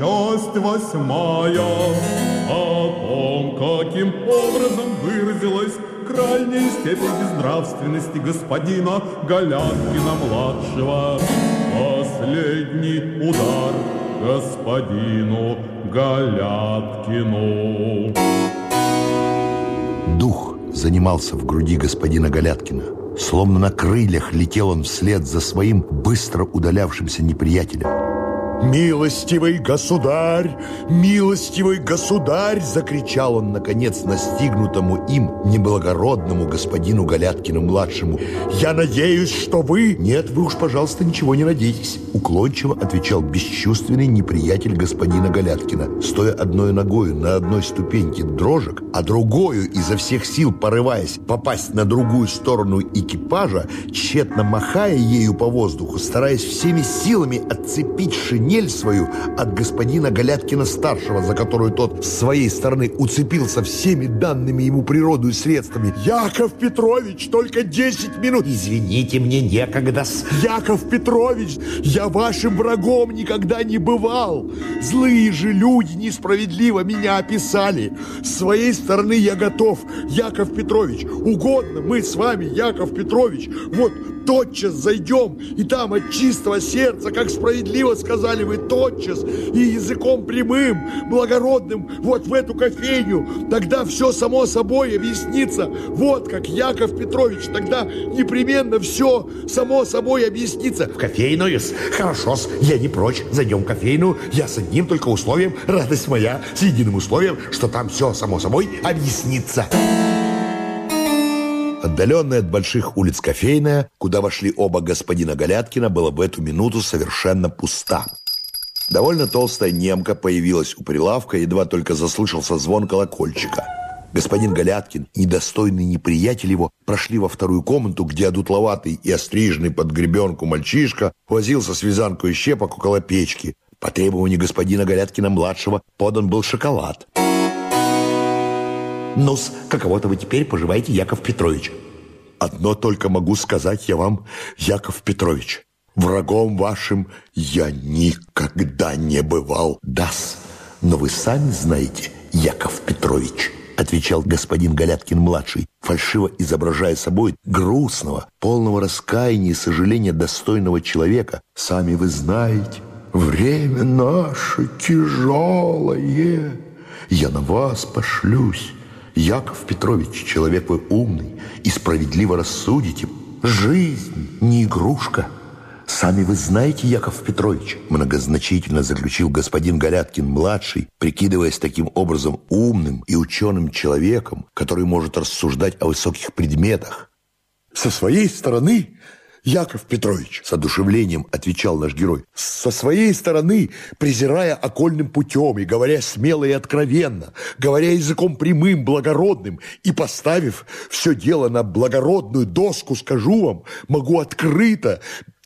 часть восьмая о том, каким образом выразилась крайняя степень безнравственности господина Галяткина-младшего. Последний удар господину Галяткину. Дух занимался в груди господина Галяткина. Словно на крыльях летел он вслед за своим быстро удалявшимся неприятелем. «Милостивый государь! Милостивый государь!» Закричал он, наконец, настигнутому им неблагородному господину Галяткину-младшему. «Я надеюсь, что вы...» «Нет, вы уж, пожалуйста, ничего не надейтесь!» Уклончиво отвечал бесчувственный неприятель господина Галяткина, стоя одной ногою на одной ступеньке дрожек, а другую изо всех сил порываясь попасть на другую сторону экипажа, тщетно махая ею по воздуху, стараясь всеми силами отцепить шинель шинель свою от господина Галяткина-старшего, за которую тот с своей стороны уцепился всеми данными ему природой средствами. «Яков Петрович, только 10 минут!» «Извините, мне некогда -с. «Яков Петрович, я вашим врагом никогда не бывал! Злые же люди несправедливо меня описали! С своей стороны я готов, Яков Петрович! Угодно мы с вами, Яков Петрович! Вот тотчас зайдем, и там от чистого сердца, как справедливо сказали вы, тотчас, и языком прямым, благородным, вот в эту кофейню, тогда все само собой объяснится. Вот как, Яков Петрович, тогда непременно все само собой объяснится. В кофейную? Хорошо, я не прочь, зайдем в кофейную, я с одним только условием, радость моя, с единым условием, что там все само собой объяснится. Отдаленная от больших улиц кофейная, куда вошли оба господина Галяткина, была в эту минуту совершенно пуста. Довольно толстая немка появилась у прилавка, едва только заслышался звон колокольчика. Господин Галяткин, недостойный неприятель его, прошли во вторую комнату, где одутловатый и остриженный под гребенку мальчишка возился с вязанкой щепок около печки. По требованию господина Галяткина-младшего подан был шоколад – ну-с, каково-то вы теперь поживаете, Яков Петрович. Одно только могу сказать я вам, Яков Петрович. Врагом вашим я никогда не бывал. Дас, но вы сами знаете, Яков Петрович, отвечал господин Галяткин-младший, фальшиво изображая собой грустного, полного раскаяния и сожаления достойного человека. Сами вы знаете, время наше тяжелое. Я на вас пошлюсь. Яков Петрович, человек вы умный и справедливо рассудите. Жизнь не игрушка. Сами вы знаете, Яков Петрович, многозначительно заключил господин Галяткин-младший, прикидываясь таким образом умным и ученым человеком, который может рассуждать о высоких предметах. Со своей стороны Яков Петрович, с одушевлением отвечал наш герой, со своей стороны, презирая окольным путем и говоря смело и откровенно, говоря языком прямым, благородным и поставив все дело на благородную доску, скажу вам, могу открыто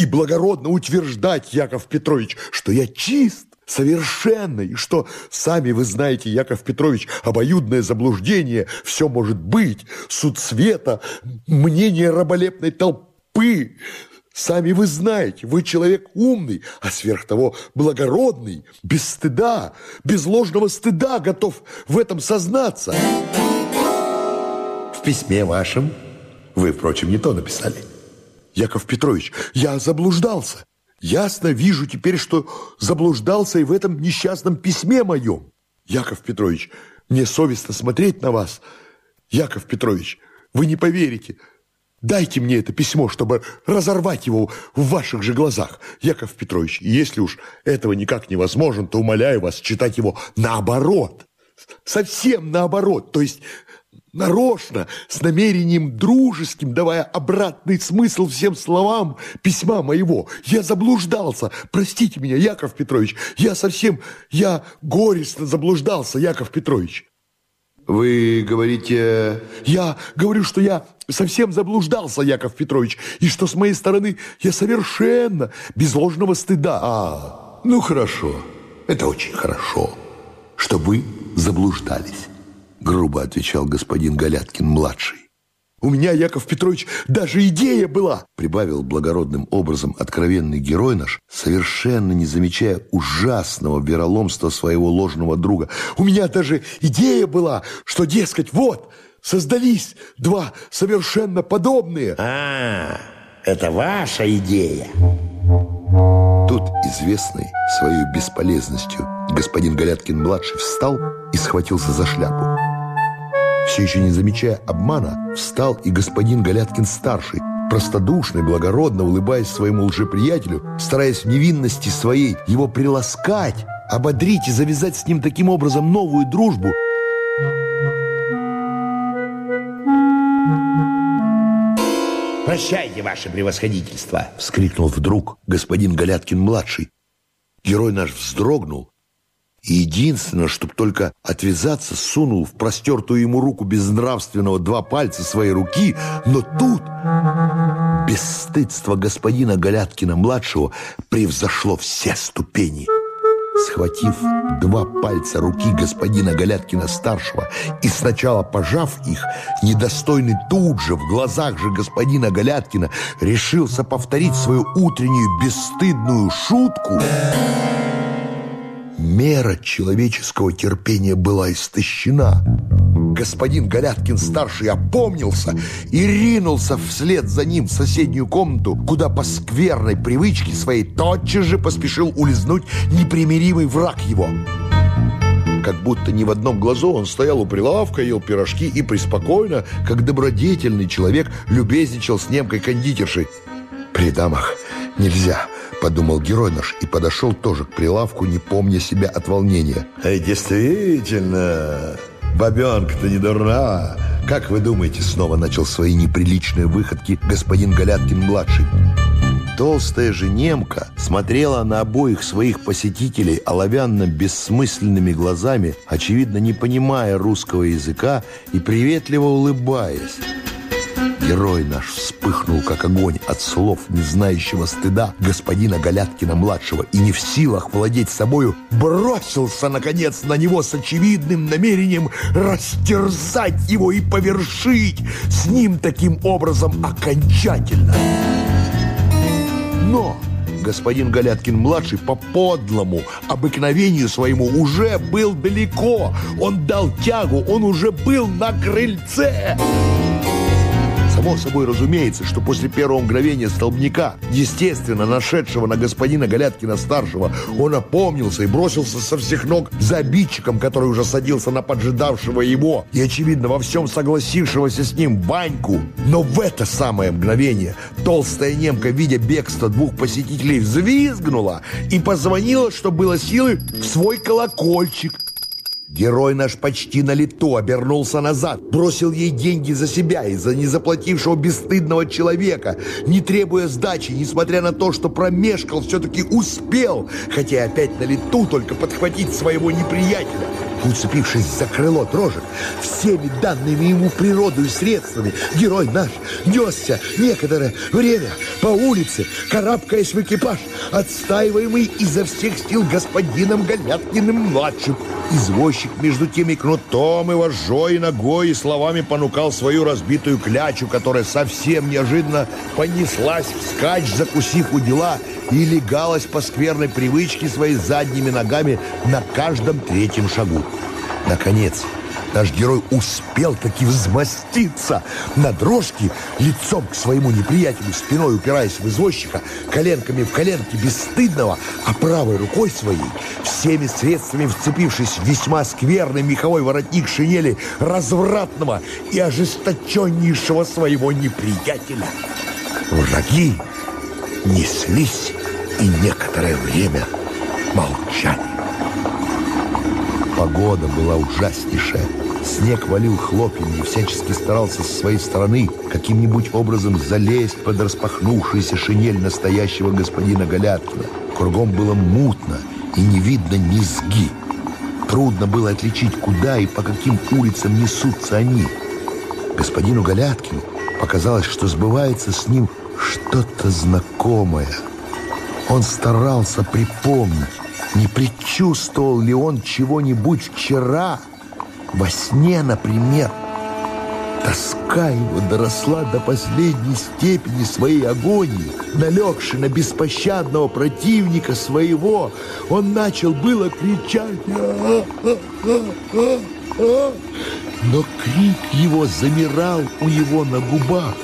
и благородно утверждать, Яков Петрович, что я чист, совершенно, и что, сами вы знаете, Яков Петрович, обоюдное заблуждение, все может быть, суд света, мнение раболепной толпы. Сами вы знаете, вы человек умный, а сверх того благородный, без стыда, без ложного стыда готов в этом сознаться. В письме вашем вы, впрочем, не то написали. Яков Петрович, я заблуждался. Ясно вижу теперь, что заблуждался и в этом несчастном письме моем. Яков Петрович, мне совестно смотреть на вас. Яков Петрович, вы не поверите, Дайте мне это письмо, чтобы разорвать его в ваших же глазах, Яков Петрович. Если уж этого никак невозможно, то умоляю вас читать его наоборот. Совсем наоборот, то есть нарочно, с намерением дружеским, давая обратный смысл всем словам письма моего. Я заблуждался. Простите меня, Яков Петрович. Я совсем, я горестно заблуждался, Яков Петрович. Вы говорите... Я говорю, что я совсем заблуждался, Яков Петрович, и что с моей стороны я совершенно без ложного стыда. А, ну хорошо, это очень хорошо, что вы заблуждались, грубо отвечал господин Галяткин-младший. У меня, Яков Петрович, даже идея была, прибавил благородным образом откровенный герой наш, совершенно не замечая ужасного вероломства своего ложного друга. У меня даже идея была, что, дескать, вот, создались два совершенно подобные. А, это ваша идея. Тут известный своей бесполезностью господин Галяткин-младший встал и схватился за шляпу. Все еще не замечая обмана, встал и господин Галяткин-старший, простодушный, благородно улыбаясь своему лжеприятелю, стараясь в невинности своей его приласкать, ободрить и завязать с ним таким образом новую дружбу. «Прощайте, ваше превосходительство!» — вскрикнул вдруг господин Галяткин-младший. Герой наш вздрогнул и единственное, чтобы только отвязаться, сунул в простертую ему руку безнравственного два пальца своей руки, но тут бесстыдство господина Галяткина-младшего превзошло все ступени. Схватив два пальца руки господина Галяткина-старшего и сначала пожав их, недостойный тут же в глазах же господина Галяткина решился повторить свою утреннюю бесстыдную шутку – Мера человеческого терпения была истощена. Господин Галяткин-старший опомнился и ринулся вслед за ним в соседнюю комнату, куда по скверной привычке своей тотчас же поспешил улизнуть непримиримый враг его. Как будто ни в одном глазу он стоял у прилавка, ел пирожки и преспокойно, как добродетельный человек, любезничал с немкой кондитершей. При дамах нельзя – подумал герой наш и подошел тоже к прилавку, не помня себя от волнения. Эй, действительно, бабенка-то не дурна. Как вы думаете, снова начал свои неприличные выходки господин Галяткин-младший? Толстая же немка смотрела на обоих своих посетителей оловянно-бессмысленными глазами, очевидно, не понимая русского языка и приветливо улыбаясь. Герой наш вспыхнул, как огонь от слов не знающего стыда господина Галяткина-младшего и не в силах владеть собою, бросился, наконец, на него с очевидным намерением растерзать его и повершить с ним таким образом окончательно. Но господин Галяткин-младший по подлому обыкновению своему уже был далеко. Он дал тягу, он уже был на крыльце. Само собой разумеется, что после первого мгновения столбняка, естественно, нашедшего на господина Галяткина-старшего, он опомнился и бросился со всех ног за обидчиком, который уже садился на поджидавшего его и, очевидно, во всем согласившегося с ним Ваньку. Но в это самое мгновение толстая немка, видя бегство двух посетителей, взвизгнула и позвонила, что было силы, в свой колокольчик – Герой наш почти на лету обернулся назад, бросил ей деньги за себя и за незаплатившего бесстыдного человека, не требуя сдачи, несмотря на то, что промешкал, все-таки успел, хотя опять на лету только подхватить своего неприятеля. Уцепившись за крыло дрожек, всеми данными ему природой средствами, герой наш несся некоторое время по улице, карабкаясь в экипаж, отстаиваемый изо всех сил господином Галяткиным-младшим. Извозчик между тем и кнутом, и вожой, и ногой, и словами понукал свою разбитую клячу, которая совсем неожиданно понеслась вскачь, закусив у дела, и легалась по скверной привычке своей задними ногами на каждом третьем шагу. Наконец, наш герой успел таки взмаститься на дрожке лицом к своему неприятелю, спиной упираясь в извозчика, коленками в коленки бесстыдного, а правой рукой своей, всеми средствами вцепившись в весьма скверный меховой воротник шинели развратного и ожесточеннейшего своего неприятеля. Враги неслись и некоторое время молчали. Погода была ужаснейшая. Снег валил хлопьями и всячески старался со своей стороны каким-нибудь образом залезть под распахнувшуюся шинель настоящего господина Галяткина. Кругом было мутно и не видно низги. Трудно было отличить, куда и по каким улицам несутся они. Господину Галяткину показалось, что сбывается с ним что-то знакомое – он старался припомнить, не предчувствовал ли он чего-нибудь вчера, во сне, например. Тоска его доросла до последней степени своей агонии. Налегши на беспощадного противника своего, он начал было кричать. «А, а, а, а!» Но крик его замирал у его на губах.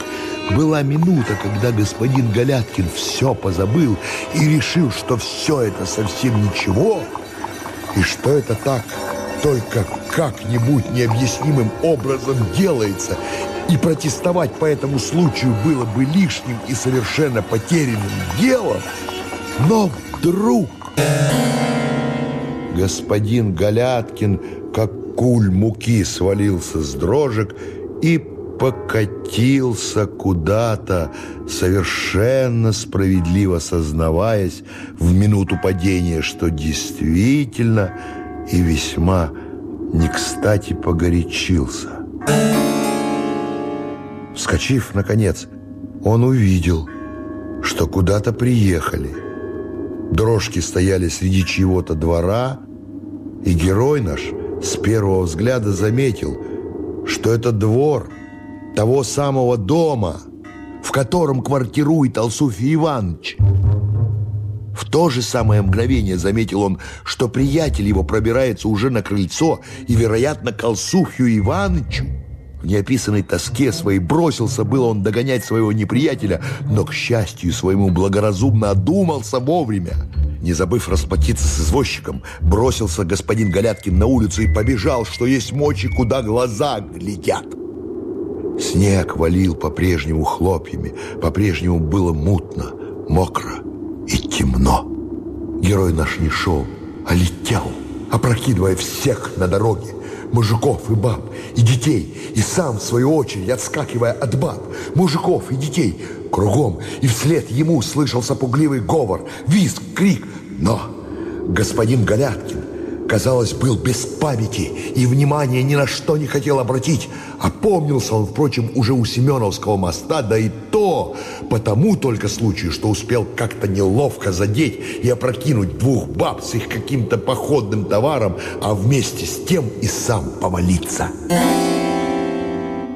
Была минута, когда господин Галяткин все позабыл и решил, что все это совсем ничего, и что это так только как-нибудь необъяснимым образом делается, и протестовать по этому случаю было бы лишним и совершенно потерянным делом. Но вдруг господин Галяткин, как куль муки, свалился с дрожек и покатился куда-то, совершенно справедливо сознаваясь в минуту падения, что действительно и весьма не кстати погорячился. Вскочив, наконец, он увидел, что куда-то приехали. Дрожки стояли среди чьего-то двора, и герой наш с первого взгляда заметил, что это двор того самого дома, в котором квартирует Алсуфий Иванович. В то же самое мгновение заметил он, что приятель его пробирается уже на крыльцо и, вероятно, к Алсуфью Ивановичу. В неописанной тоске своей бросился было он догонять своего неприятеля, но, к счастью своему, благоразумно одумался вовремя. Не забыв расплатиться с извозчиком, бросился господин Галяткин на улицу и побежал, что есть мочи, куда глаза глядят. Снег валил по-прежнему хлопьями, по-прежнему было мутно, мокро и темно. Герой наш не шел, а летел, опрокидывая всех на дороге, мужиков и баб, и детей, и сам, в свою очередь, отскакивая от баб, мужиков и детей, кругом, и вслед ему слышался пугливый говор, визг, крик. Но господин Галяткин, казалось, был без памяти и внимания ни на что не хотел обратить. Опомнился он, впрочем, уже у Семеновского моста, да и то по тому только случаю, что успел как-то неловко задеть и опрокинуть двух баб с их каким-то походным товаром, а вместе с тем и сам повалиться.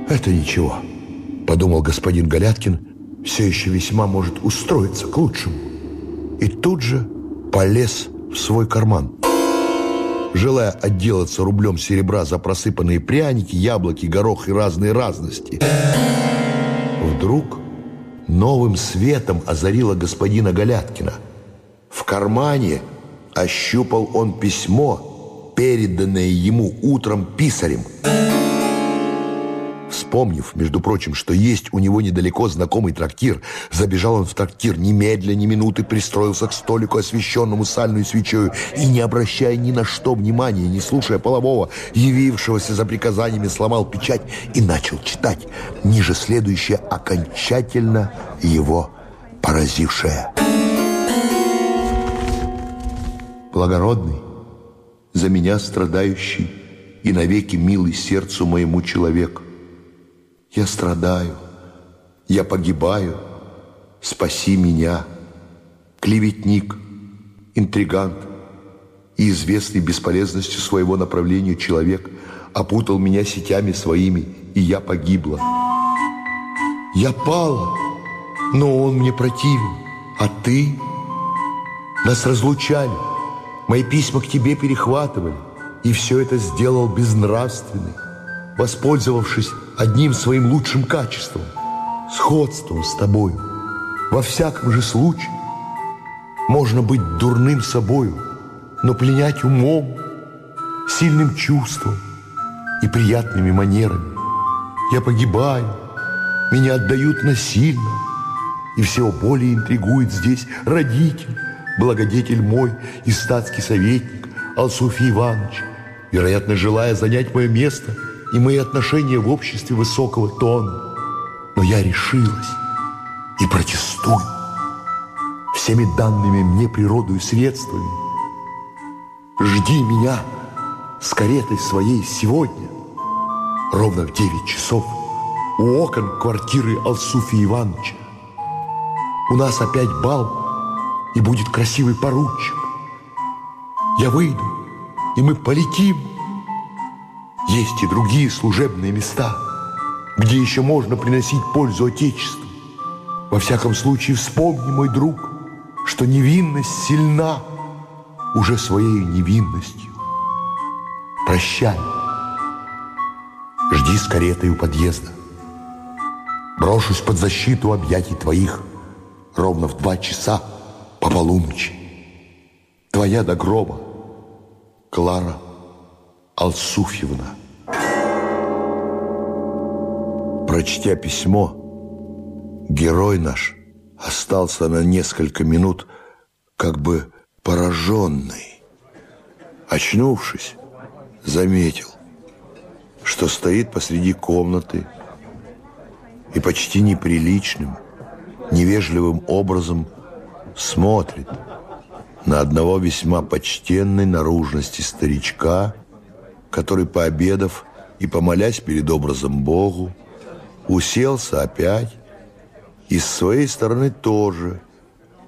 «Это ничего», — подумал господин Галяткин, «все еще весьма может устроиться к лучшему». И тут же полез в свой карман желая отделаться рублем серебра за просыпанные пряники, яблоки, горох и разные разности. Вдруг новым светом озарила господина Галяткина. В кармане ощупал он письмо, переданное ему утром писарем. Вспомнив, между прочим, что есть у него недалеко знакомый трактир, забежал он в трактир немедля, ни минуты, пристроился к столику, освещенному сальной свечою, и, не обращая ни на что внимания, не слушая полового, явившегося за приказаниями, сломал печать и начал читать, ниже следующее, окончательно его поразившее. Благородный, за меня страдающий и навеки милый сердцу моему человек – я страдаю, я погибаю, спаси меня. Клеветник, интригант и известный бесполезностью своего направления человек опутал меня сетями своими, и я погибла. Я пала, но он мне противен, а ты? Нас разлучали, мои письма к тебе перехватывали, и все это сделал безнравственный воспользовавшись одним своим лучшим качеством – сходством с тобой. Во всяком же случае можно быть дурным собою, но пленять умом, сильным чувством и приятными манерами. Я погибаю, меня отдают насильно, и всего более интригует здесь родитель, благодетель мой и статский советник Алсуфий Иванович, вероятно, желая занять мое место – и мои отношения в обществе высокого тона. Но я решилась и протестую всеми данными мне природой средствами. Жди меня с каретой своей сегодня, ровно в 9 часов, у окон квартиры Алсуфия Ивановича. У нас опять бал, и будет красивый поручик. Я выйду, и мы полетим есть и другие служебные места. где еще можно приносить пользу Отечеству. Во всяком случае, вспомни, мой друг, что невинность сильна уже своей невинностью. Прощай. Жди с каретой у подъезда. Брошусь под защиту объятий твоих ровно в два часа по полуночи. Твоя до гроба, Клара Алсуфьевна. Прочтя письмо, герой наш остался на несколько минут как бы пораженный. Очнувшись, заметил, что стоит посреди комнаты и почти неприличным, невежливым образом смотрит на одного весьма почтенной наружности старичка, который, пообедав и помолясь перед образом Богу, уселся опять и с своей стороны тоже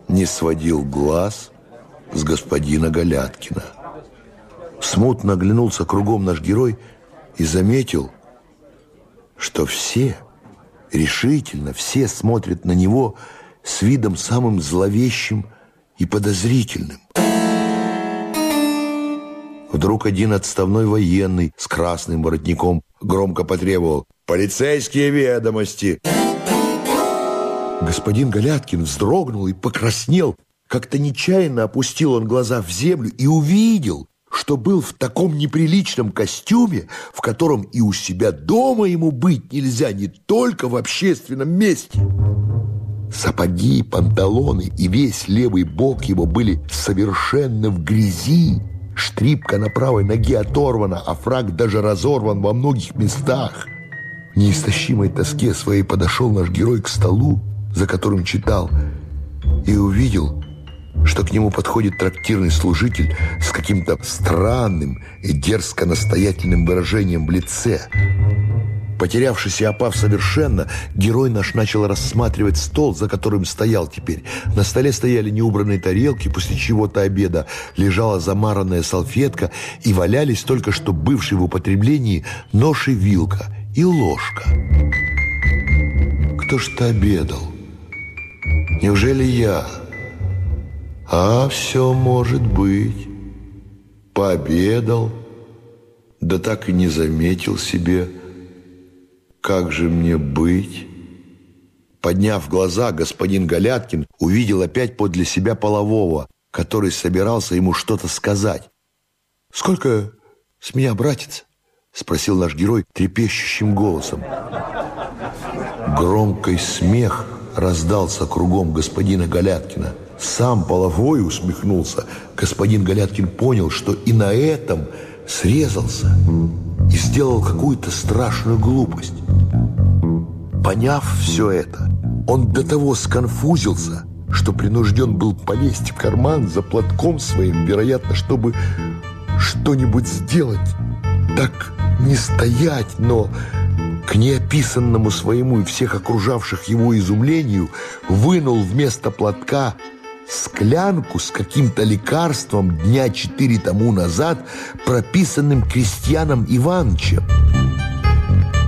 не сводил глаз с господина Галяткина. Смутно оглянулся кругом наш герой и заметил, что все, решительно все смотрят на него с видом самым зловещим и подозрительным. Вдруг один отставной военный с красным воротником громко потребовал «Полицейские ведомости!» Господин Галяткин вздрогнул и покраснел. Как-то нечаянно опустил он глаза в землю и увидел, что был в таком неприличном костюме, в котором и у себя дома ему быть нельзя, не только в общественном месте. Сапоги, панталоны и весь левый бок его были совершенно в грязи. Штрипка на правой ноге оторвана, а фраг даже разорван во многих местах. В неистощимой тоске своей подошел наш герой к столу, за которым читал, и увидел, что к нему подходит трактирный служитель с каким-то странным и дерзко-настоятельным выражением в лице. Потерявшись и опав совершенно, герой наш начал рассматривать стол, за которым стоял теперь. На столе стояли неубранные тарелки, после чего-то обеда лежала замаранная салфетка и валялись только что бывшие в употреблении нож и вилка и ложка. Кто ж-то обедал? Неужели я? А все может быть. Пообедал, да так и не заметил себе, как же мне быть? Подняв глаза, господин Галяткин увидел опять подле себя полового, который собирался ему что-то сказать. «Сколько с меня, братец?» — спросил наш герой трепещущим голосом. Громкий смех раздался кругом господина Галяткина. Сам половой усмехнулся. Господин Галяткин понял, что и на этом срезался и сделал какую-то страшную глупость. Поняв все это, он до того сконфузился, что принужден был полезть в карман за платком своим, вероятно, чтобы что-нибудь сделать. Так не стоять, но к неописанному своему и всех окружавших его изумлению вынул вместо платка склянку с каким-то лекарством дня четыре тому назад, прописанным крестьяном Иванчем.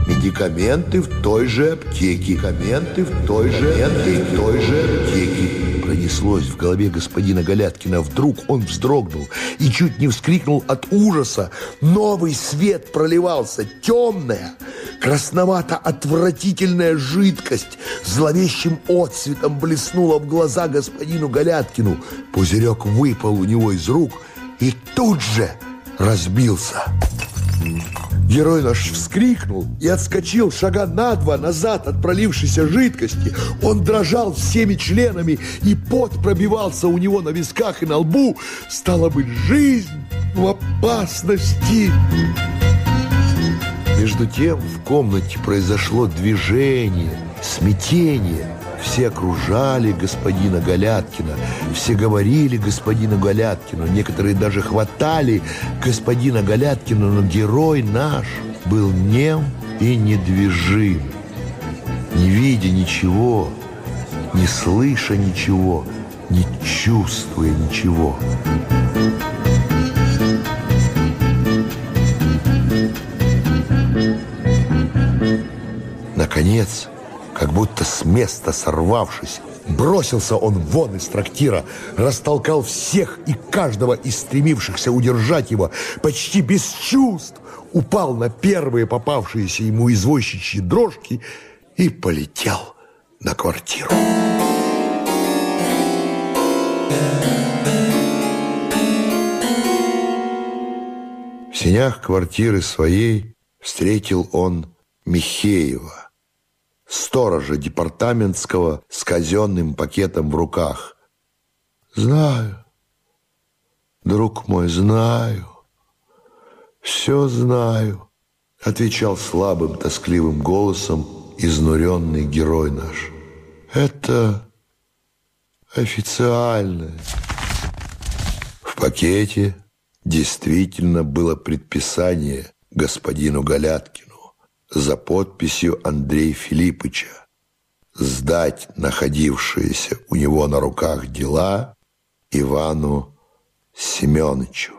Медикаменты в той же аптеке. Медикаменты в той же аптеке. В той же аптеке. Пронеслось в голове господина Галяткина. Вдруг он вздрогнул и чуть не вскрикнул от ужаса. Новый свет проливался, темная, красновато-отвратительная жидкость зловещим отцветом блеснула в глаза господину Галяткину. Пузырек выпал у него из рук и тут же разбился. Герой наш вскрикнул и отскочил шага на два назад от пролившейся жидкости. Он дрожал всеми членами, и пот пробивался у него на висках и на лбу. Стало быть, жизнь в опасности. Между тем в комнате произошло движение, смятение. Все окружали господина Галяткина, все говорили господину Галяткину, некоторые даже хватали господина Галяткина, но герой наш был нем и недвижим, не видя ничего, не слыша ничего, не чувствуя ничего. Наконец, как будто с места сорвавшись, бросился он вон из трактира, растолкал всех и каждого из стремившихся удержать его, почти без чувств, упал на первые попавшиеся ему извозчичьи дрожки и полетел на квартиру. В сенях квартиры своей встретил он Михеева, сторожа департаментского с казенным пакетом в руках. «Знаю, друг мой, знаю, все знаю», отвечал слабым, тоскливым голосом изнуренный герой наш. «Это официальное». В пакете действительно было предписание господину Галяткину за подписью Андрея Филиппыча сдать находившиеся у него на руках дела Ивану Семеновичу.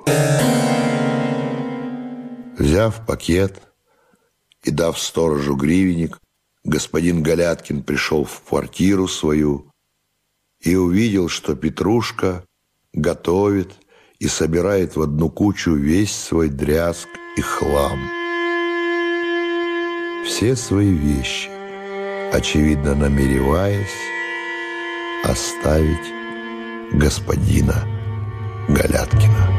Взяв пакет и дав сторожу гривенник, господин Галяткин пришел в квартиру свою и увидел, что Петрушка готовит и собирает в одну кучу весь свой дрязг и хлам все свои вещи, очевидно намереваясь оставить господина Галяткина.